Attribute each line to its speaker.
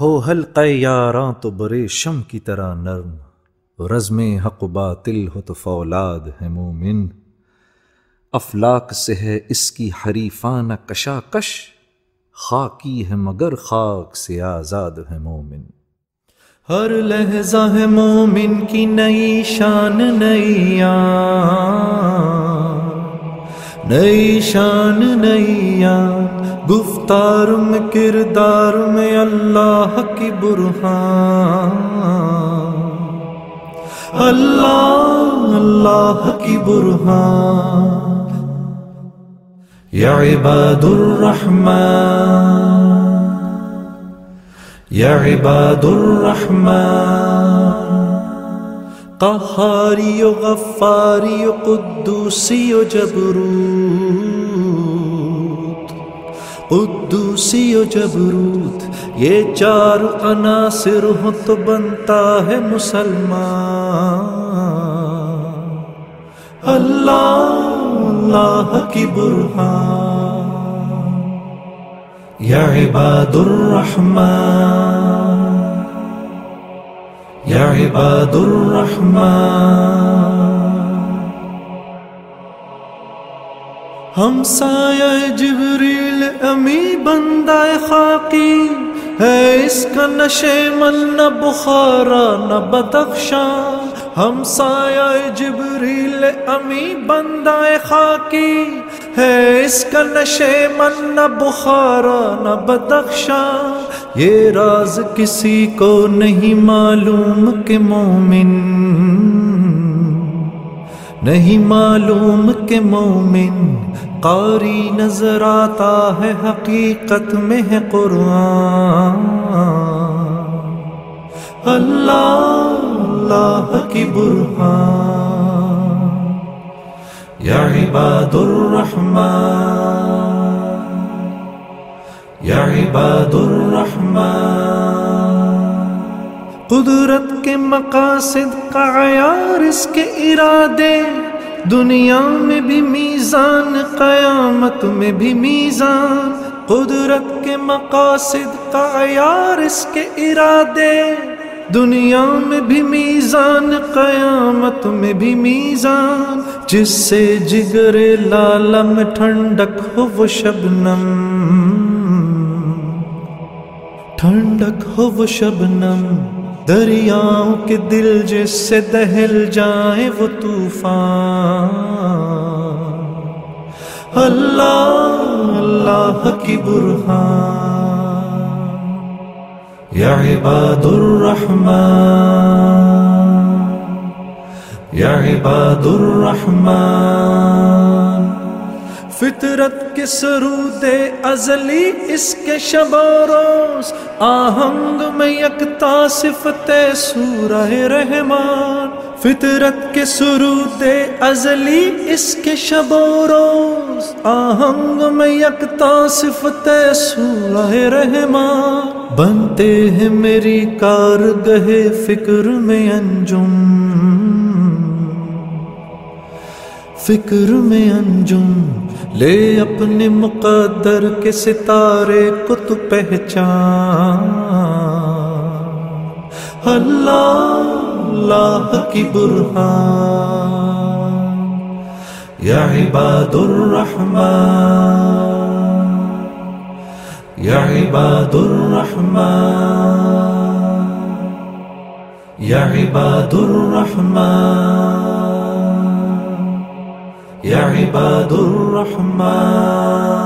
Speaker 1: ہو حلقہ یاراں تو برے شم کی طرح نرم، رزم حق و باطل ہو تو فولاد ہے مومن۔ افلاک سے ہے اس کی حریفانہ کشاکش، خاکی ہے مگر خاک سے آزاد ہے مومن۔
Speaker 2: ہر لہجہ ہے مومن کی نئی شان، نئی نئی شان، نئی گفتار میں کردار میں اللہ کی برہان۔ اللہ اللہ کی برہان۔ یا عباد الرحمن یا عباد الرحمن قہاری و غفاری و قدوسی و جبروت۔ قدوسی و جبروت، یہ چار عناصر ہو تو بنتا ہے مسلمان۔ اللہ اللہ کی برہان، یا عباد الرحمن یا عباد الرحمن ہم سایہ جبریل امی بندہ خاکی ہے اس کا نشے من نہ بخارا نہ بدخشاں ہم سایہ جبریل امی بندہ خاکی ہے اس کا نشے من نہ بخارا نہ بدخشا یہ راز کسی کو نہیں معلوم کہ مومن نہیں معلوم کہ مومن قاری نظر آتا ہے، حقیقت میں ہے قرآن۔ اللہ اللہ کی برہان۔ یا عباد الرحمن۔ یا عباد الرحمن۔ قدرت کے مقاصد کا عیار اس کے ارادے۔ دنیا میں بھی میزان، قیامت میں بھی میزان۔ قدرت کے مقاصد کا عیار اس کے ارادے۔ دنیا میں بھی میزان، قیامت میں بھی میزان۔ جس سے جگر لالم ٹھنڈک ہو وہ شبنم۔ ٹھنڈک ہو وہ شبنم۔ دریاؤں کے دل جس سے دہل جائیں وہ طوفان۔ اللہ اللہ کی برہان۔ یا عباد الرحمن۔ یا عباد الرحمن۔ فطرت کے سرود ازلی اس کے شب و روز، آہنگ میں یکتا صفت سورہ رحمان۔ فطرت کے سرود ازلی اس کے شب و روز، آہنگ میں یکتا صفت سورہ رحمان۔ بنتے ہیں میری کار گہے فکر میں انجم۔ فکر میں انجم۔ لے اپنے مقدر کے ستارے کو تو پہچان۔ اللہ اللہ کی برہان۔ یا عباد الرحمن۔ یا عباد الرحمن۔ یا عباد الرحمن۔ یا عباد الرحمن.